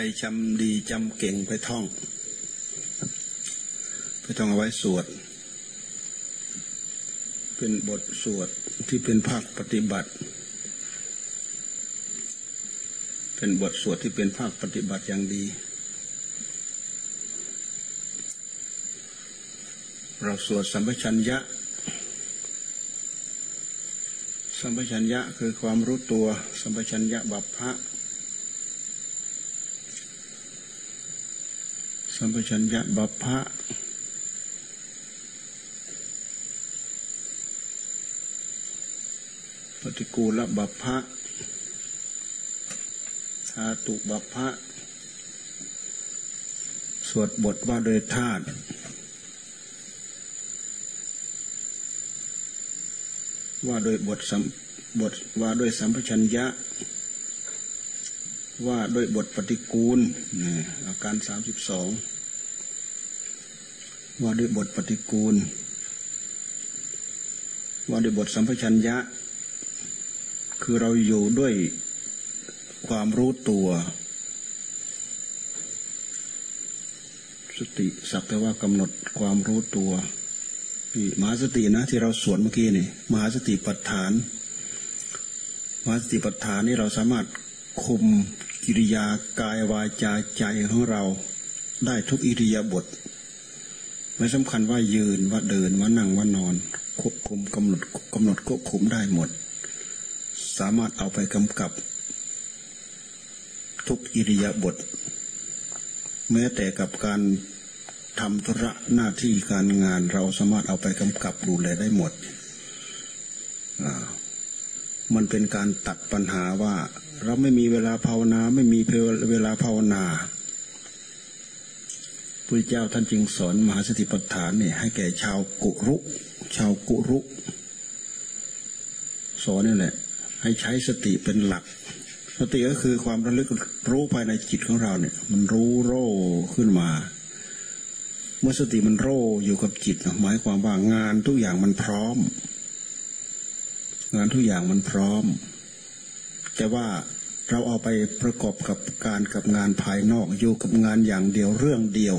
รจำดีจำเก่งไปท่อง ไปท่องเอาไว้สวด เป็นบทสวดที่เป็นภาคปฏิบัติ เป็นบทสวดที่เป็นภาคปฏิบัติอย่างดี เราสวดสัมปชัญญะ สัมปชัญญะคือความรู้ตัว สัมปชัญญะบัพพะ สัมปชัญญะบัพพะปฏิกูลบัพพะธาตุบัพพะ สวดบทว่าโดยธาตุว่าโดยบทสัมบทว่าโดยสัมปชัญญะ ว่าโดยบทปฏิกูลอาการสามสิบสองว่าด้วยบทปฏิกูล ว่าด้วยบทสัมปชัญญะ คือเราอยู่ด้วยความรู้ตัว สติสักแต่ว่ากำหนดความรู้ตัวนี่มหาสตินะที่เราสวดเมื่อกี้นี่มหาสติปัฏฐานมหาสติปัฏฐานนี่เราสามารถคุม กิริยากายวาจาใจของเราได้ทุกอิริยาบถไม่สำคัญว่ายืนว่าเดินว่านั่งว่านอน ควบคุมกำหนดกำหนดควบคุมได้หมด สามารถเอาไปกำกับ ทุกอิริยาบถแม้แต่กับการทำธุระหน้าที่การงานเราสามารถเอาไปกำกับดูแลได้หมด มันเป็นการตัดปัญหาว่า เราไม่มีเวลาภาวนา ไม่มีเวลาภาวนาพระเจ้าท่านจึงสอนมหาสติปัฏฐานเนี่ยให้แก่ชาวกุรุ ชาวกุรุ สอนนี่แหละ ให้ใช้สติเป็นหลัก สติก็คือความระลึกรู้ภายในจิตของเราเนี่ย มันรู้โร่ขึ้นมา เมื่อสติมันโร่อยู่กับจิตหมายความว่างานทุกอย่างมันพร้อม งานทุกอย่างมันพร้อม แต่ว่า เราเอาไปประกอบกับการกับงานภายนอกอยู่กับงานอย่างเดียวเรื่องเดียว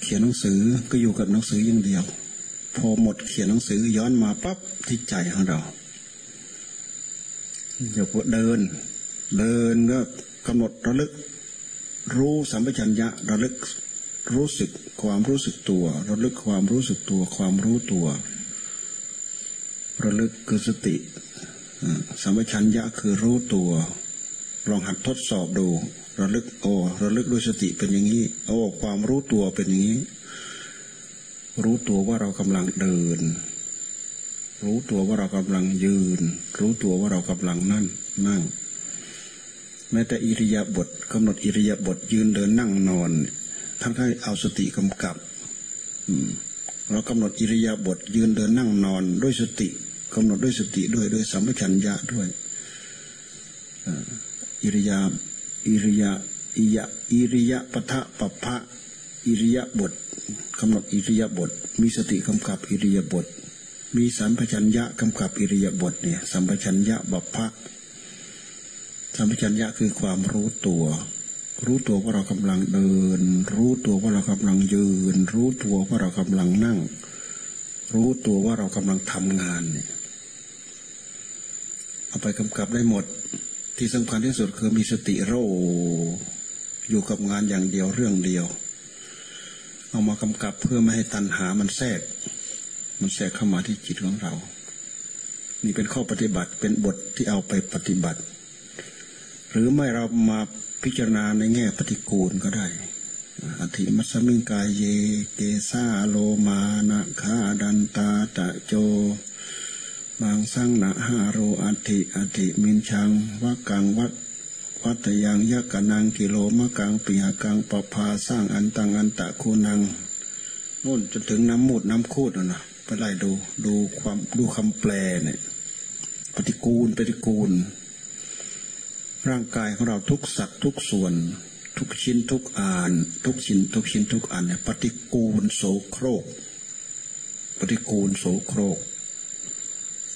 เขียนหนังสือก็อยู่กับหนังสืออย่างเดียว พอหมดเขียนหนังสือย้อนมาปั๊บที่ใจของเราเดี๋ยวเดิน เดินก็กำหนดระลึก รู้สัมปชัญญะระลึกรู้สึกความรู้สึกตัว ระลึกความรู้สึกตัว ความรู้ตัว ระลึกคือสติ สัมปชัญญะคือรู้ตัว ลองหัดทดสอบดู ระลึกโอ้ระลึกด้วยสติเป็นอย่างนี้โอ้ความรู้ตัวเป็นอย่างนี้ รู้ตัวว่าเรากำลังเดิน รู้ตัวว่าเรากำลังยืน รู้ตัวว่าเรากำลังนั่งนั่ง แม้แต่อิริยาบถกำหนดอิริยาบถยืนเดินนั่งนอนท่านให้เอาสติกำกับเรากำหนดอิริยาบถยืนเดินนั่งนอนด้วยสติ กำหนดด้วยสติด้วยด้วยสัมปชัญญะด้วยอิริยาอิริยาอิยะอิริยะปะทะปะพะอิริยะบทกำหนดอิริยาบทมีสติกำกับอิริยาบทมีสัมปชัญญะกำกับอิริยาบทเนี่ยสัมปชัญญะบัพพะสัมปชัญญะคือความรู้ตัว รู้ตัวว่าเรากำลังเดิน รู้ตัวว่าเรากำลังยืน รู้ตัวว่าเรากำลังนั่ง รู้ตัวว่าเรากำลังทำงานเนี่ยเอาไปกำกับได้หมด ที่สำคัญที่สุดคือมีสติโรอยู่กับงานอย่างเดียวเรื่องเดียว เอามากำกับเพื่อไม่ให้ตัณหามันแทรก มันแทรกเข้ามาที่จิตของเรา นี่เป็นข้อปฏิบัติเป็นบทที่เอาไปปฏิบัติ หรือไม่เรามาพิจารณาในแง่ปฏิกูลก็ได้ อธิมัสมิงกายเย เกซาโลมานะคาดันตาตะโจ บางสร้างนะฮาโรอัติอัติมินชังวักังวัดวัตยังยักนังกิโลมะกังปีหกังปภาสร้างอันตังอันตะคูนังนู่นจนถึงน้ำมูดน้ำคูดนะไปไล่ดูดูความดูคำแปลเนี่ยปฏิกูลปฏิกูล ร่างกายของเราทุกสัตว์ทุกส่วน ทุกชิ้นทุกอ่าน ทุกชิ้นทุกชิ้นทุกอันเนี่ยปฏิกูลโสโครก ปฏิกูลโสโครก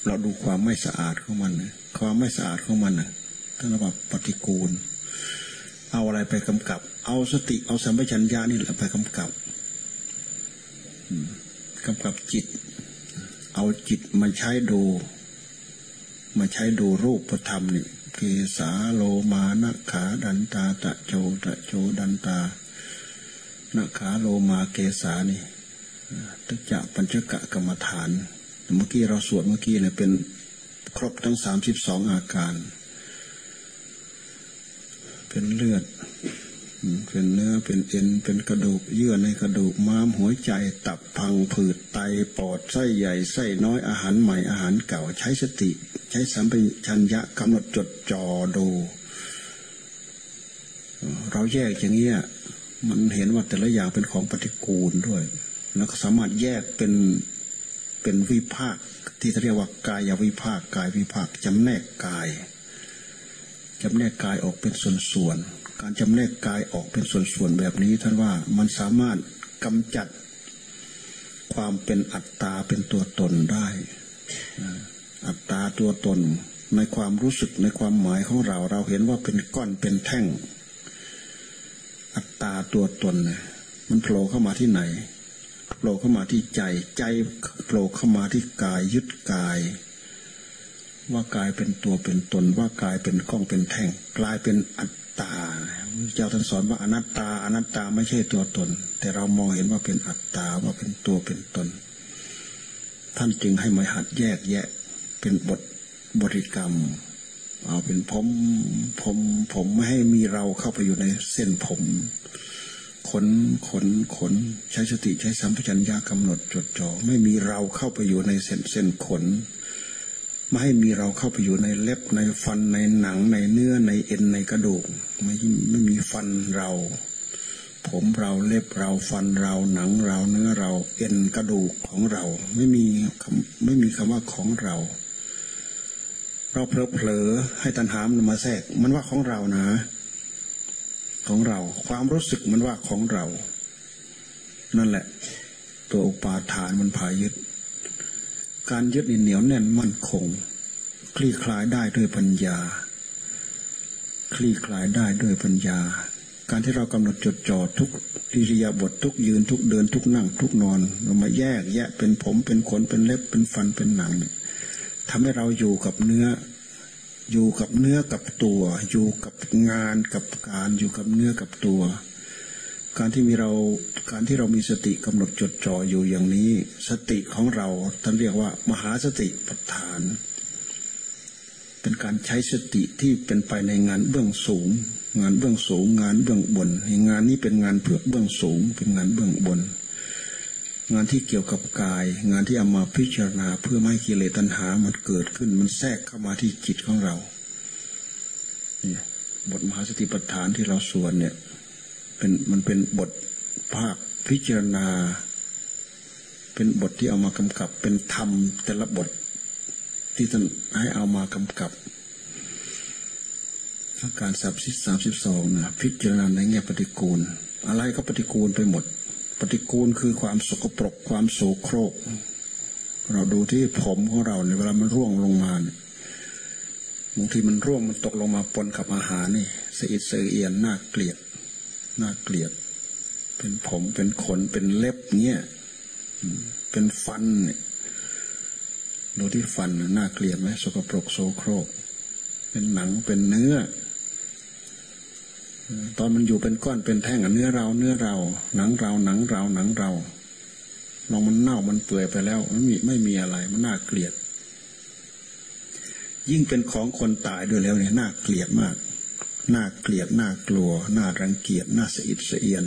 เราดูความไม่สะอาดของมันความไม่สะอาดของมันท่านเรียกปฏิกูล เอาอะไรไปกำกับ เอาสติเอาสัมปชัญญะนี่แหละไปกำกับกำกับจิต เอาจิตมาใช้ดู มาใช้ดูรูปธรรมนี่ เกสาโลมานะขาดันตาตะโจตะโจดันตานะขาโลมาเกสานี่ตึกจะปัญจกะกรรมฐาน เมื่อกี้เราสวดเมื่อกี้เนี่ยเป็นครบทั้งสามสิบสองอาการ เป็นเลือด เป็นเนื้อเป็นเอ็นเป็นกระดูก เยื่อในกระดูกม้ามหัวใจตับพังผืดไตปอดไส้ใหญ่ไส้น้อยอาหารใหม่อาหารเก่าใช้สติ ใช้สัมปชัญญะกำหนดจดจ่อดูเราแยกอย่างเงี้ยมันเห็นว่าแต่ละอย่างเป็นของปฏิกูลด้วย แล้วก็สามารถแยกเป็นเป็นวิภาคที่เรียกว่ากายวิภาคกายวิภาคจำแนกกายจำแนกกายออกเป็นส่วนๆ การจำแนกกายออกเป็นส่วนๆแบบนี้ท่านว่ามันสามารถกำจัดความเป็นอัตตาเป็นตัวตนได้ อัตตาตัวตนในความรู้สึกในความหมายของเรา เราเห็นว่าเป็นก้อนเป็นแท่ง อัตตาตัวตนมันโผล่เข้ามาที่ไหนโผล่เข้ามาที่ใจใจโผล่เข้ามาที่กายยึดกาย ว่ากายเป็นตัวเป็นตนว่ากายเป็นก้องเป็นแท่ง กลายเป็นอัต ตาเจ้าท่านสอนว่าอนัตตา อนัตตาไม่ใช่ตัวตน แต่เรามองเห็นว่าเป็นอัตตาว่าเป็นตัวเป็นตน ท่านจึงให้มาหัดแยกแยะ เป็นบทบริกรรม เอาเป็นผมผมผมไม่ให้มีเราเข้าไปอยู่ในเส้นผมขนขนขนใช้สติใช้สัมผัสัญญากำหนดจดจ่อไม่มีเราเข้าไปอยู่ในเส้นเส้นขน ไม่ให้มีเราเข้าไปอยู่ในเล็บในฟันในหนังในเนื้อในเอ็นในกระดูก ไม่ไม่มีฟันเรา ผมเราเล็บเราฟันเราหนังเราเนื้อเรา เอ็นกระดูกของเรา ไม่มีไม่มีคำว่าของเรา เราเพลอเพลอให้ตันหามมาแทรก มันว่าของเรานะ ของเรา ความรู้สึกมันว่าของเรา นั่นแหละ ตัวอุปาทานมันพายึด การยึดเหนียวแน่นมั่นคง คลี่คลายได้ด้วยปัญญา คลี่คลายได้ด้วยปัญญา การที่เรากำหนดจดจ่อทุกอิริยาบถทุกยืนทุกเดินทุกนั่งทุกนอนเรามาแยกแยะเป็นผมเป็นขนเป็นเล็บเป็นฟันเป็นหนังทำให้เราอยู่กับเนื้อ อยู่กับเนื้อกับตัว อยู่กับงานกับการอยู่กับเนื้อกับตัว การที่มีเราการที่เรามีสติกำหนดจดจ่ออยู่อย่างนี้ สติของเราท่านเรียกว่า มหาสติปัฏฐาน เป็นการใช้สติที่เป็นไปในงานเบื้องสูง งานเบื้องสูง งานเบื้องบนงานนี้เป็นงานเพื่อเบื้องสูง เป็นงานเบื้องบน งานที่เกี่ยวกับกาย งานที่เอามาพิจารณาเพื่อไม่ให้กิเลสตัณหามันเกิดขึ้น มันแทรกเข้ามาที่จิตของเรานี่บทมหาสติปัฏฐานที่เราสวดเนี่ย เป็นมันเป็นบทภาคพิจารณา เป็นบทที่เอามากำกับ เป็นธรรมแต่ละบท ที่ท่านให้เอามากำกับอาการสับสิบสามสิบสองนะพิจารณาในแง่ปฏิกูล อะไรก็ปฏิกูลไปหมด ปฏิกูลคือความสกปรกความโสโครก เราดูที่ผมของเราเนี่ยเวลามันร่วงลงมาเนี่ยบางทีมันร่วงมันตกลงมาปนกับอาหารนี่สะอิดสะเอียนน่าเกลียด น่าเกลียด เป็นผมเป็นขนเป็นเล็บเนี่ยเป็นฟันเนี่ยดูที่ฟันน่าเกลียดไหมสกปรกโสโครก เป็นหนังเป็นเนื้อ ตอนมันอยู่เป็นก้อนเป็นแท่งเนื้อเรา เนื้อเรา หนังเราหนังเราหนังเราลองมันเน่ามันเปื่อยไปแล้วไม่มีไม่มีอะไร มันน่าเกลียด ยิ่งเป็นของคนตายด้วยแล้วเนี่ยน่าเกลียดมาก น่าเกลียดน่ากลัว น่ารังเกียจน่าสะอิดสะเอียน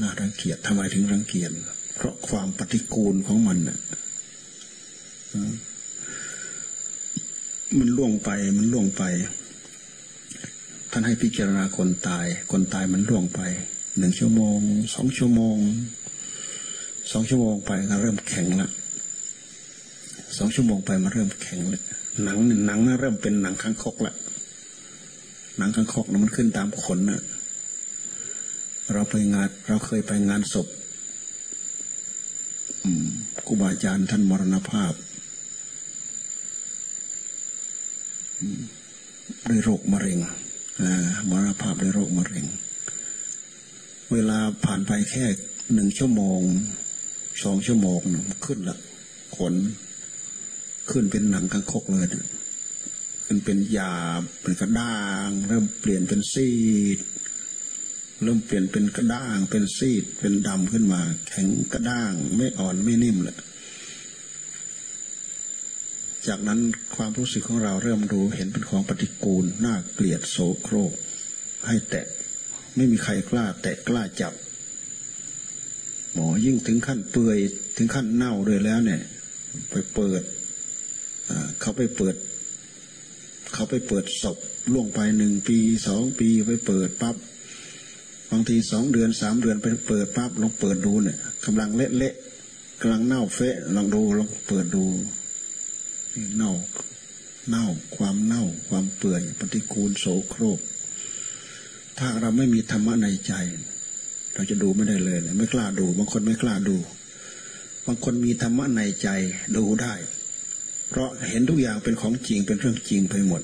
น่ารังเกียจทำไมถึงรังเกียจเพราะความปฏิกูลของมันน่ะมันล่วงไปมันล่วงไป ท่านให้พิจารณาคนตาย คนตายมันล่วงไปหนึ่งชั่วโมงสองชั่วโมงสองชั่วโมงไปก็เริ่มแข็งละสองชั่วโมงไปมาเริ่มแข็งเลย หนังหนังเริ่มเป็นหนังข้างคกละหนังข้างคกนะมันขึ้นตามขนนะเราไปงานเราเคยไปงานศพครูบาอาจารย์ท่านมรณภาพด้วยโรคมะเร็งมรณภาพด้วยโรคมะเร็ง เวลาผ่านไปแค่หนึ่งชั่วโมงสองชั่วโมงขึ้นละขน ขึ้นเป็นหนังกังคกเลยขึ้นเป็นหยาบเป็นกระด้าง เริ่มเปลี่ยนเป็นซีด เริ่มเปลี่ยนเป็นกระด้าง เป็นซีด เป็นดำขึ้นมา แข็งกระด้าง ไม่อ่อนไม่นิ่มเลยจากนั้นความรู้สึกของเราเริ่มรู้เห็นเป็นของปฏิกูลน่าเกลียดโสโครก ให้แตะ ไม่มีใครกล้า แตะกล้าจับ หมอยิ่งถึงขั้นเปื่อยถึงขั้นเน่าเลยแล้วเนี่ย ไปเปิด เขาไปเปิด เขาไปเปิดศพล่วงไปหนึ่งปีสองปีไปเปิดปับ๊บบางทีสองเดือนสามเดือนไปเปิดปั๊บลองเปิดดูเนี่ยกำลังเละเละกำลังเน่าเฟะลองดูลองเปิดดูเน่าเน่าความเน่าความเปื่อยปฏิกูลโสโครก ถ้าเราไม่มีธรรมะในใจ เราจะดูไม่ได้เลย ไม่กล้าดู บางคนไม่กล้าดู บางคนมีธรรมะในใจดูได้ เพราะเห็นทุกอย่างเป็นของจริงเป็นเรื่องจริงไปหมด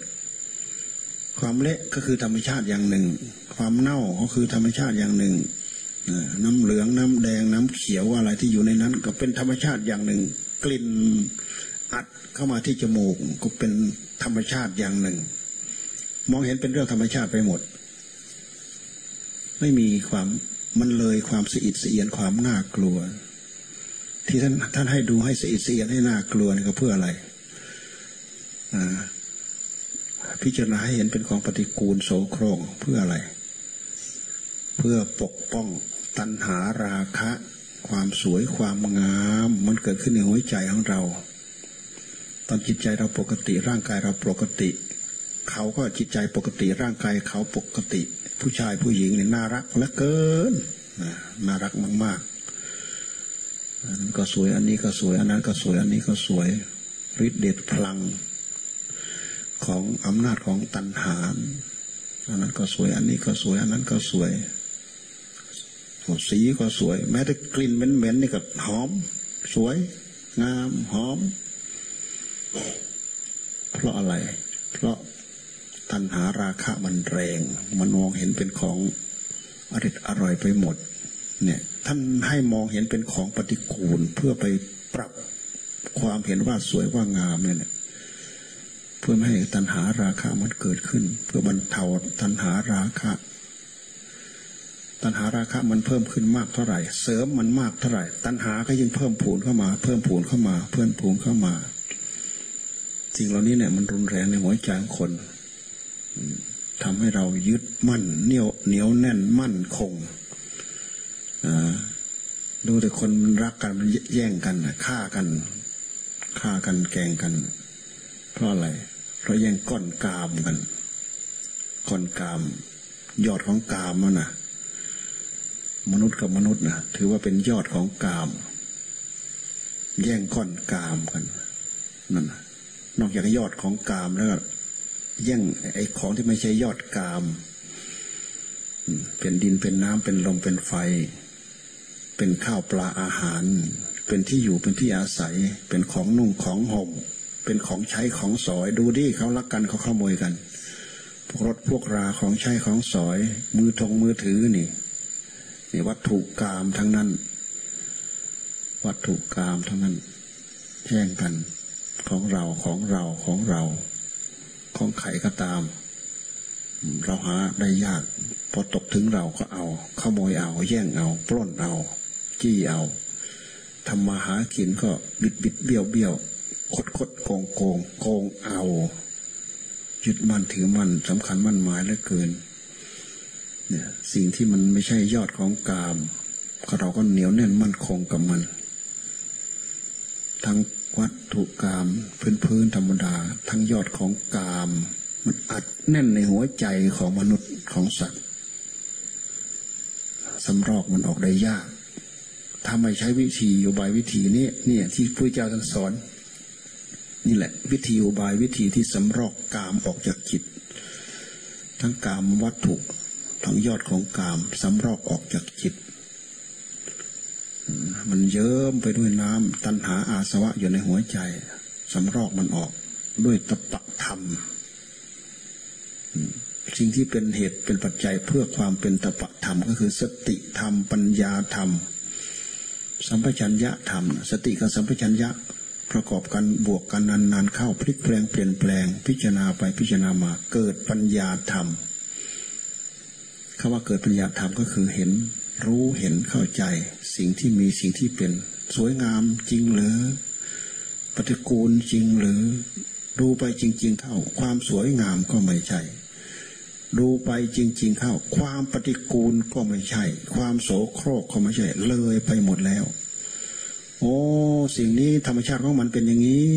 ความเละก็คือธรรมชาติอย่างหนึ่ง ความเน่าก็คือธรรมชาติอย่างหนึ่งน้ำเหลืองน้ำแดงน้ำเขียวอะไรที่อยู่ในนั้น ก็เป็นธรรมชาติอย่างหนึ่ง กลิ่นอัดเข้ามาที่จมูกก็เป็นธรรมชาติอย่างหนึ่ง มองเห็นเป็นเรื่องธรรมชาติไปหมด ไม่มีความมันเลยความสะอิดสะเอียนความน่ากลัว ที่ท่านท่านให้ดูให้สะอิดสะเอียนให้น่ากลัวนี่ก็เพื่ออะไร พิจารณาให้เห็นเป็นของปฏิกูลโสโครงเพื่ออะไร เพื่อปกป้องตัณหาราคะ ความสวยความงาม มันเกิดขึ้นในหัวใจของเรา ตอนจิตใจเราปกติร่างกายเราปกติ เขาก็จิตใจปกติร่างกายเขาปกติ ผู้ชายผู้หญิงเนี่ยน่ารักเหลือเกินน่ารักมาก ๆ อันนั้นก็สวยอันนี้ก็สวย อันนั้นก็สวยอันนี้ก็สวยฤทธิเดชพลัง ของอำนาจของตัณหาอันนั้นก็สวย อันนี้ก็สวย อันนั้นก็สวยสีก็สวย แม้แต่กลิ่นเหม็นๆนี่ก็หอม สวย งามหอม เพราะอะไร เพราะตัณหาราคะมันแรง มันมองเห็นเป็นของอริดอร่อยไปหมด เนี่ย ท่านให้มองเห็นเป็นของปฏิกูลเพื่อไปปรับความเห็นว่าสวยว่างามเนี่ย เพื่อไม่ให้ตัณหาราคะมันเกิดขึ้น เพื่อบรรเทาตัณหาราคะ ตัณหาราคะมันเพิ่มขึ้นมากเท่าไหร่ เสริมมันมากเท่าไหร่ ตัณหาก็ยิ่งเพิ่มผูนเข้ามา เพิ่มผูนเข้ามา เพิ่มผูนเข้ามาสิ่งเหล่านี้เนี่ยมันรุนแรงในหัวใจของคนทำให้เรายึดมั่นเหนียวเหนียวแน่นมั่นคงดูแต่คนมันรักกันมันแย่งกันฆ่ากันฆ่ากันแกงกัน เพราะอะไร เราแย่งก้อนกามกันก้อนกาม ยอดของกามมันนะมนุษย์กับมนุษย์นะถือว่าเป็นยอดของกาม แย่งก้อนกามกันนั่นนะนอกจากยอดของกามแล้วก็แย่งไอ้ของที่ไม่ใช่ยอดกามเป็นดินเป็นน้ำเป็นลมเป็นไฟ เป็นข้าวปลาอาหาร เป็นที่อยู่เป็นที่อาศัย เป็นของนุ่งของห่ม เป็นของใช้ของสอยดูดิเขารักกันเขาขโมยกัน พวกรถพวกราของใช้ของสอย มือทงมือถือนี่นี่วัตถุกรรมทั้งนั้น วัตถุกรรมทั้งนั้นแย่งกันของเราของเราของเรา ของใครก็ตาม เราหาได้ยาก พอตกถึงเราก็เอาขโมยเอา แย่งเอา ปล้นเอา จี้เอาทำมาหากินก็บิดบิดเบี้ยวเบี้ยว คดคดโกงโกงโกงเอายึดมั่นถือมั่นสำคัญมั่นหมายเหลือเกิน เนี่ย สิ่งที่มันไม่ใช่ยอดของกามเราก็เหนียวแน่นมั่นคงกับมัน ทั้งวัตถุกรรมพื้นพื้นธรรมดา ทั้งยอดของกาม มันอัดแน่นในหัวใจของมนุษย์ของสัตว์สำรอกมันออกได้ยาก ถ้าไม่ใช้วิธีอุบายวิธีนี้เนี่ย ที่พระเจ้าท่านสอน นี่แหละ วิธีอุบายวิธีที่สำรอกกามออกจากจิต ทั้งกามวัตถุทั้งยอดของกามสำรอกออกจากจิต มันเยิ้มไปด้วยน้ำตัณหาอาสวะอยู่ในหัวใจสำรอกมันออกด้วยตปะธรรมสิ่งที่เป็นเหตุเป็นปัจจัยเพื่อความเป็นตปะธรรม ก็คือสติธรรม ปัญญาธรรม สัมปชัญญะธรรม สติกับสัมปชัญญะ ประกอบกันบวกกันนานๆเข้าพลิกแปลงเปลี่ยนแปลง พิจารณาไปพิจารณามาเกิดปัญญาธรรมคำว่าเกิดปัญญาธรรมก็คือเห็น รู้เห็นเข้าใจ สิ่งที่มีสิ่งที่เป็น สวยงามจริงหรือ ปฏิกูลจริงหรือ ดูไปจริง ๆ เข้า ความสวยงามก็ไม่ใช่ ดูไปจริง ๆ เข้า ความปฏิกูลก็ไม่ใช่ ความโสโครกก็ไม่ใช่ เลยไปหมดแล้ว โอ้สิ่งนี้ธรรมชาติของมันเป็นอย่างนี้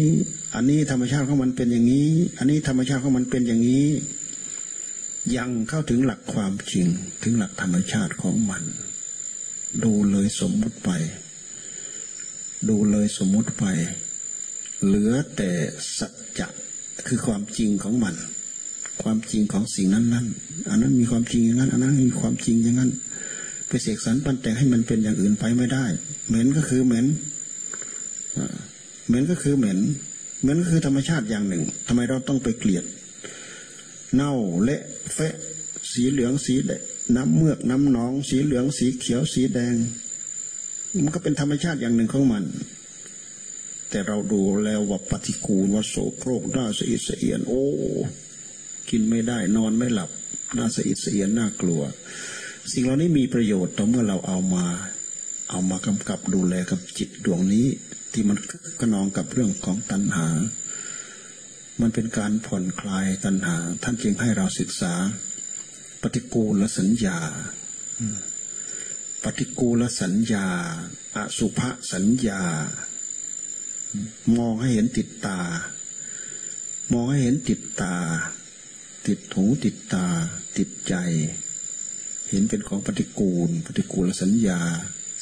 อันนี้ธรรมชาติของมันเป็นอย่างนี้ อันนี้ธรรมชาติของมันเป็นอย่างนี้ ยังเข้าถึงหลักความจริงถึงหลักธรรมชาติของมัน ดูเลยสมมุติไป ดูเลยสมมุติไป เหลือแต่สัจจะคือความจริงของมัน ความจริงของสิ่งนั้นนั้นอันนั้นมีความจริงอย่างนั้น อันนั้นมีความจริงอย่างนั้น ไปเสกสรรปั้นแต่งให้มันเป็นอย่างอื่นไปไม่ได้ เหม็นก็คือเหม็น เหม็นก็คือเหม็น เหม็นก็คือธรรมชาติอย่างหนึ่งทำไมเราต้องไปเกลียด เน่าเละเฟะ สีเหลืองสีแดงน้ำเมือกน้ำหนอง สีเหลืองสีเขียวสีแดง มันก็เป็นธรรมชาติอย่างหนึ่งของมัน แต่เราดูแล้วว่าปฏิกูลว่าโสโครกน่าสะอิดสะเอียน โอ้ กินไม่ได้นอนไม่หลับน่าสะอิดสะเอียนน่ากลัว สิ่งเหล่านี้มีประโยชน์ต่อเมื่อเราเอามา เอามากำกับดูแลกับจิตดวงนี้ ที่มันกระนองกับเรื่องของตัณหา มันเป็นการผ่อนคลายตัณหา ท่านจึงให้เราศึกษา ปฏิกูลสัญญา ปฏิกูลสัญญาอสุภสัญญา มองให้เห็นติดตา มองให้เห็นติดตา ติดหูติดตา ติดใจ เห็นเป็นของปฏิกูล ปฏิกูลสัญญา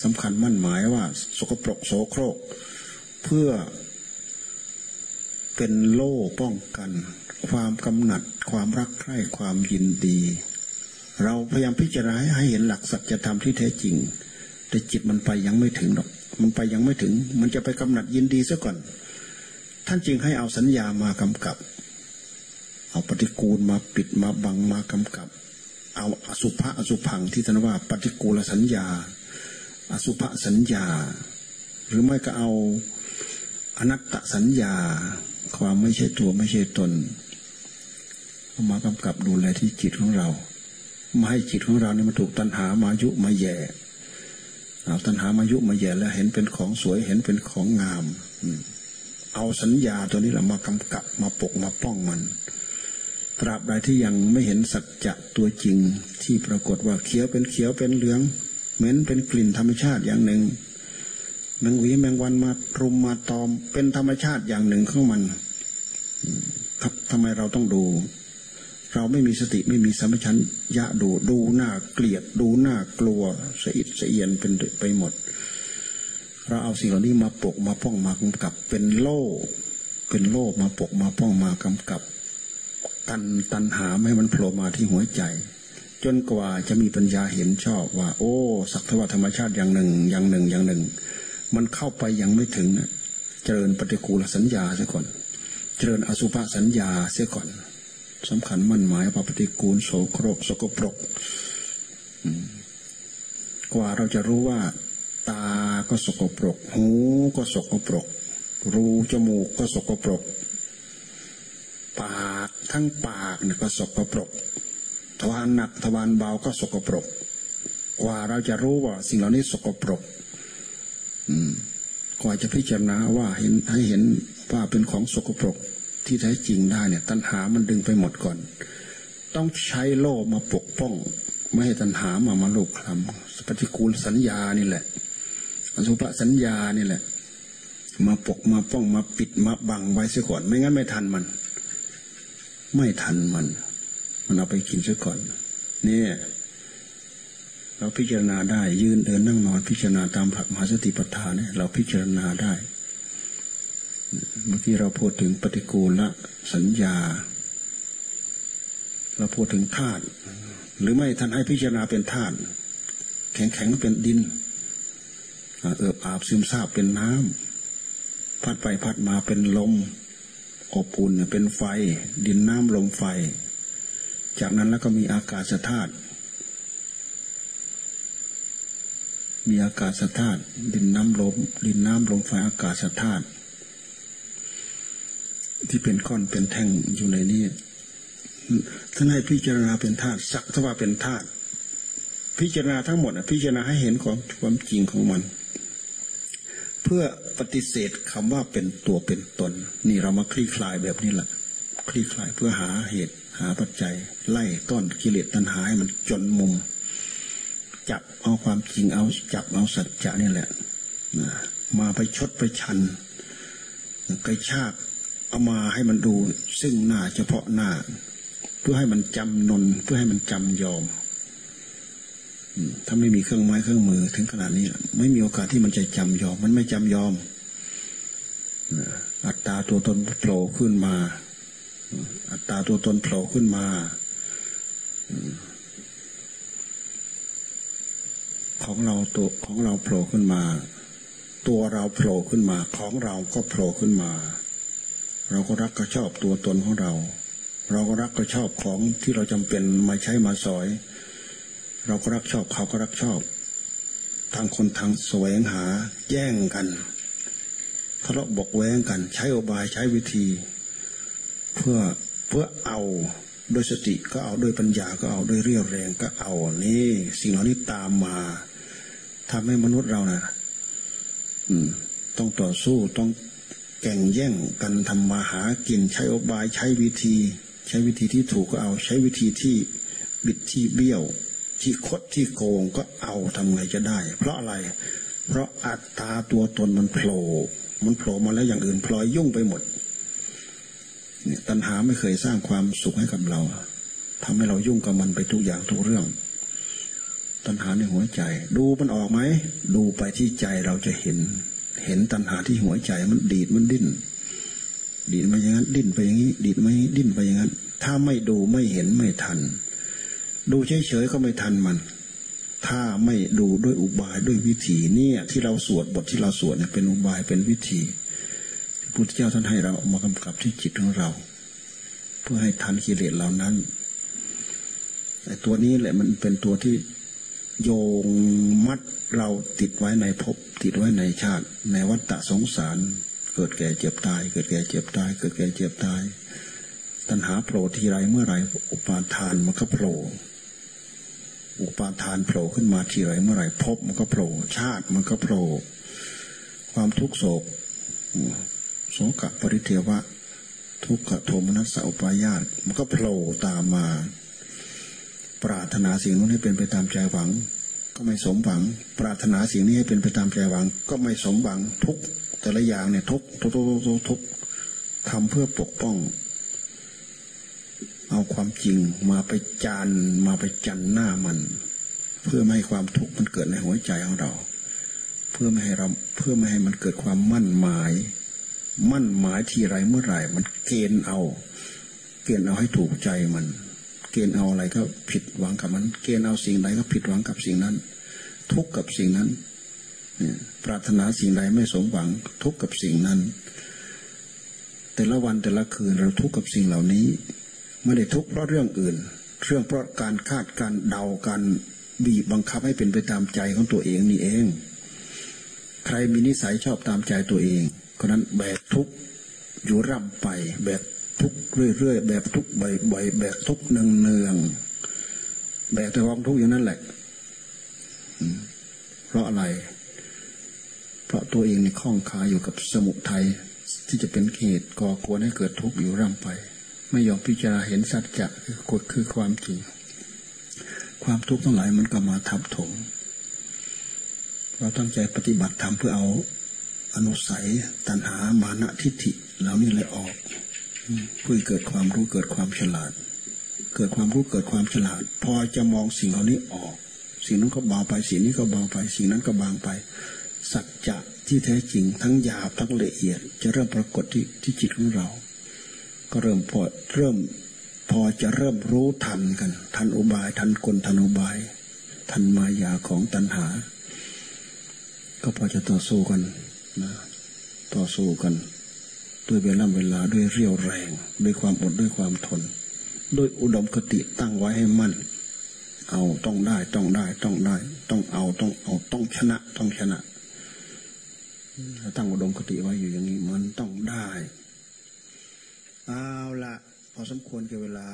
สำคัญมั่นหมายว่าสกปรกโสโครก เพื่อเป็นโล่ป้องกัน ความกำหนัด ความรักใคร่ความยินดี เราพยายามพิจารณาให้เห็นหลักสัจธรรมที่แท้จริง แต่จิตมันไปยังไม่ถึงหรอก มันไปยังไม่ถึง มันจะไปกำหนัดยินดีซะก่อน ท่านจึงให้เอาสัญญามากำกับ เอาปฏิกูลมาปิดมาบังมากำกับ เอาอสุภะอสุพังที่ท่านว่าปฏิกูลสัญญา อสุภะสัญญา หรือไม่ก็เอาอนัตตสัญญา ความไม่ใช่ตัวไม่ใช่ตนมากำกับดูแลที่จิตของเราไม่ให้จิตของเราเนี่ยมาถูกตัณหามายุมาแย่เอาตัณหามายุมาแย่แล้วเห็นเป็นของสวยเห็นเป็นของงามเอาสัญญาตัวนี้แหละมากำกับมาปกมาป้องมัน ตราบใดที่ยังไม่เห็นสัจจะตัวจริงที่ปรากฏว่าเขียวเป็นเขียวเป็นเหลือง เหม็นเป็นกลิ่นธรรมชาติอย่างหนึ่งแมงวีแมงวันมารุมมาตอม เป็นธรรมชาติอย่างหนึ่งของมัน ครับทำไมเราต้องดู เราไม่มีสติไม่มีสัมปชัญญะดูดูหน้าเกลียดดูหน้ากลัวสะอิดสะเอียนเป็นไปหมด เราเอาสิ่งเหล่านี้มาปกมาป้องมากำกับ เป็นโล่ เป็นโล่มาปกมาป้องมากำกับ กันตันหาไม่มันโผล่มาที่หัวใจ จนกว่าจะมีปัญญาเห็นชอบว่า โอ้ สักทวธรรมชาติอย่างหนึ่ง อย่างหนึ่งอย่างหนึ่ง มันเข้าไปยังไม่ถึงนะเจริญปฏิกูลสัญญาเสียก่อน เจริญอสุภสัญญาเสียก่อนสำคัญมั่นหมายว่าปฏิกูลโสโครกสกปรกกว่าเราจะรู้ว่า ตาก็สกปรก หูก็สกปรก รูจมูกก็สกปรก ปากทั้งปากเนี่ยก็สกปรก ทวารหนักทวารเบาก็สกปรก กว่าเราจะรู้ว่าสิ่งเหล่านี้สกปรกกว่าจะพิจารณาว่าเห็นให้เห็นว่าเป็นของสกปรกที่แท้จริงได้เนี่ย ตัณหามันดึงไปหมดก่อน ต้องใช้โล่มาปกป้อง ไม่ให้ตัณหามามาลุกคลำปฏิกูลสัญญานี่แหละอสุภสัญญานี่แหละ มาปกมาป้องมาปิดมาบังไว้เสียก่อน ไม่งั้นไม่ทันมัน ไม่ทันมัน มันเอาไปกินเสียก่อน เนี่ยเราพิจารณาได้ ยืนเดินนั่งนอน พิจารณาตามพระมหาสติปัฏฐานเนี่ยเราพิจารณาได้เมื่อกี้เราพูดถึงปฏิกูลละสัญญา เราพูดถึงธาตุหรือไม่ท่านให้พิจารณาเป็นธาตุแข็งแข็งเป็นดินเอิบอาบซึมซาบเป็นน้ำพัดไปพัดมาเป็นลมอบอุ่นเป็นไฟ ดินน้ำลมไฟ จากนั้นแล้วก็มีอากาศธาตุมีอากาศธาตุดินน้ำลมดินน้ำลมไฟอากาศธาตุที่เป็นก้อนเป็นแท่งอยู่ในนี้ท่านให้พิจารณาเป็นธาตุสักทว่าเป็นธาตุพิจารณาทั้งหมดพิจารณาให้เห็นของความจริงของมัน เพื่อปฏิเสธคำว่าเป็นตัวเป็นตน นี่เรามาคลี่คลายแบบนี้แหละคลี่คลายเพื่อหาเหตุ หาปัจจัย ไล่ต้นกิเลสตัณหาให้มันจนมุม จับเอาความจริงเอาจับเอาสัจจะนี่แหละมาไปชดไปชันกระชากเอามาให้มันดู ซึ่งหน้าเฉพาะหน้า เพื่อให้มันจำนนเพื่อให้มันจำยอมถ้าไม่มีเครื่องไม้เครื่องมือ ถึงขนาดนี้ ไม่มีโอกาสที่มันจะจำยอม มันไม่จำยอมอัตตาตัวตนโผล่ขึ้นมา อัตตาตัวตนโผล่ขึ้นมาของเราตัวของเราโผล่ขึ้นมา ตัวเราโผล่ขึ้นมา ของเราก็โผล่ขึ้นมา เราก็รักก็ชอบตัวตนของเรา เราก็รักก็ชอบของที่เราจำเป็นมาใช้มาสอย เราก็รักชอบเขาก็รักชอบทางคนทางแสวงหาแย่งกันทะเลาะบอกแว้งกัน ใช้อบายใช้วิธี เพื่อเพื่อเอาโดยสติก็เอาโดยปัญญาก็เอาโดยเรี่ยวแรงก็เอานี่สิ่งเหล่านี้ตามมาทำให้มนุษย์เรานะ่ะต้องต่อสู้ต้องแข่งแย่งกันทำมาหากินใช้อบายใช้วิธี ใช้วิธีที่ถูกก็เอา ใช้วิธีที่บิดที่เบี้ยว ที่คดที่โกงก็เอาทำไงจะได้ เพราะอะไร เพราะอัตตาตัวตนมันโผล่มันโผล่มาแล้วอย่างอื่นพลอยยุ่งไปหมด เนี่ยตัณหาไม่เคยสร้างความสุขให้กับเราทำให้เรายุ่งกับมันไปทุกอย่างทุกเรื่อง ตัณหาในหัวใจ ดูมันออกไหม ดูไปที่ใจเราจะเห็น เห็นตัณหาที่หัวใจมันดีดมันดิ้น ดีดมาอย่างนั้น ดิ้นไปอย่างนี้ ดีดไม่ดิ้นไปอย่างนั้น ถ้าไม่ดูไม่เห็นไม่ทัน ดูเฉยๆก็ไม่ทันมันถ้าไม่ดูด้วยอุบายด้วยวิธีเนี่ย ที่เราสวดบทที่เราสวดเนี่ยเป็นอุบายเป็นวิธี พุทธเจ้าท่านให้เรามากำกับที่จิตของเรา เพื่อให้ทันกิเลสเหล่านั้นไอ้ตัวนี้แหละมันเป็นตัวที่โยงมัดเราติดไว้ในภพติดไว้ในชาติ ในวัฏฏะสงสาร เกิดแก่เจ็บตาย เกิดแก่เจ็บตาย เกิดแก่เจ็บตาย ตัณหาโผล่ทีไรเมื่อไรอุปาทานมันก็โผล่อุปาทานโผล่ขึ้นมาทีไรเมื่อไรพบมันก็โผล่ชาติมันก็โผล่ความทุกโศก โศกะปริเทวะ ทุกขโทมนัสสอุปายาตมันก็โผล่ตามมา ปรารถนาสิ่งนู้นให้เป็นไปตามใจหวัง ก็ไม่สมหวัง ปรารถนาสิ่งนี้ให้เป็นไปตามใจหวัง ก็ไม่สมหวังทุกแต่ละอย่างเนี่ยทุกทุกทุกทุกทุกทำเพื่อปกป้อง เอาความจริงมาไปจานมาไปจันหน้ามัน เพื่อไม่ให้ความทุกข์มันเกิดในหัวใจของเรา เพื่อไม่ให้เราเพื่อไม่ให้มันเกิดความมั่นหมาย มั่นหมายที่ไรเมื่อไหร่ มันเกณฑ์เอา เกณฑ์เอาให้ถูกใจมัน เกณฑ์เอาอะไรก็ผิดหวังกับมัน เกณฑ์เอาสิ่งใดก็ผิดหวังกับสิ่งนั้น ทุกข์กับสิ่งนั้นปรารถนาสิ่งใดไม่สมหวัง ทุกข์กับสิ่งนั้น แต่ละวันแต่ละคืนเราทุกข์กับสิ่งเหล่านี้ไม่ได้ทุกข์เพราะเรื่องอื่น เรื่องเพราะการคาดการเดาการบีบบังคับให้เป็นไปตามใจของตัวเองนี่เอง ใครมีนิสัยชอบตามใจตัวเอง คนนั้นแบกทุกอยู่ร่ำไป แบกทุกเรื่อยๆแบกทุกบ่อยๆแบกทุกข์เนืองๆแบกแต่ความทุกข์อย่างนั้นแหละเพราะอะไร เพราะตัวเองในข้องคาอยู่กับสมุทัยที่จะเป็นเหตุก่อกวนให้เกิดทุกข์อยู่ร่ำไป ไม่ยอมพิจารณาเห็นสัจจะคือกฎคือความจริง ความทุกข์ทั้งหลายมันก็มาทับถมเราตั้งใจปฏิบัติธรรมเพื่อเอา อนุสัย ตัณหามานะทิฏฐิเหล่านี้เลยออกเพื่อเกิดความรู้เกิดความฉลาด เกิดความรู้เกิดความฉลาด พอจะมองสิ่งเหล่านี้ออก สิ่งนั้นก็เบาไปสิ่งนี้ก็เบาไป สิ่งนั้นก็บางไป สัจจะที่แท้จริงทั้งหยาบทั้งละเอียด จะเริ่มปรากฏที่ที่จิตของเรา ก็เริ่มพอเริ่มพอจะเริ่มรู้ทันกัน ทันอุบาย ทันกลทันอุบาย ทันมายาของตัณหา ก็พอจะต่อสู้กัน นะต่อสู้กัน ด้วยเวลาเวลาด้วยเรี่ยวแรง ด้วยความอดด้วยความทนโดยอุดมคติตั้งไว้ให้มั่น เอาต้องได้ต้องได้ต้องได้ ต้องเอาต้องเอาต้องชนะต้องชนะตั้งอุดมคติไว้อยู่อย่างนี้มันต้องได้ เอาละพอสมควรกับเวลา